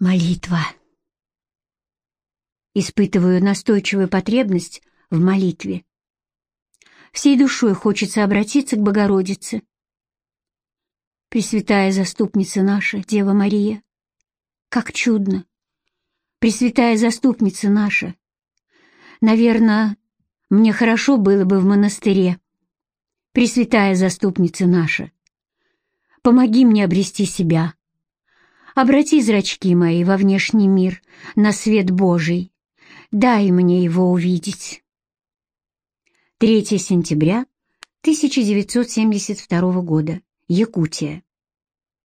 Молитва. Испытываю настойчивую потребность в молитве. Всей душой хочется обратиться к Богородице. Пресвятая заступница наша, Дева Мария, как чудно! Пресвятая заступница наша, наверное, мне хорошо было бы в монастыре. Пресвятая заступница наша, помоги мне обрести себя, Обрати зрачки мои во внешний мир, на свет Божий. Дай мне его увидеть. 3 сентября 1972 года. Якутия.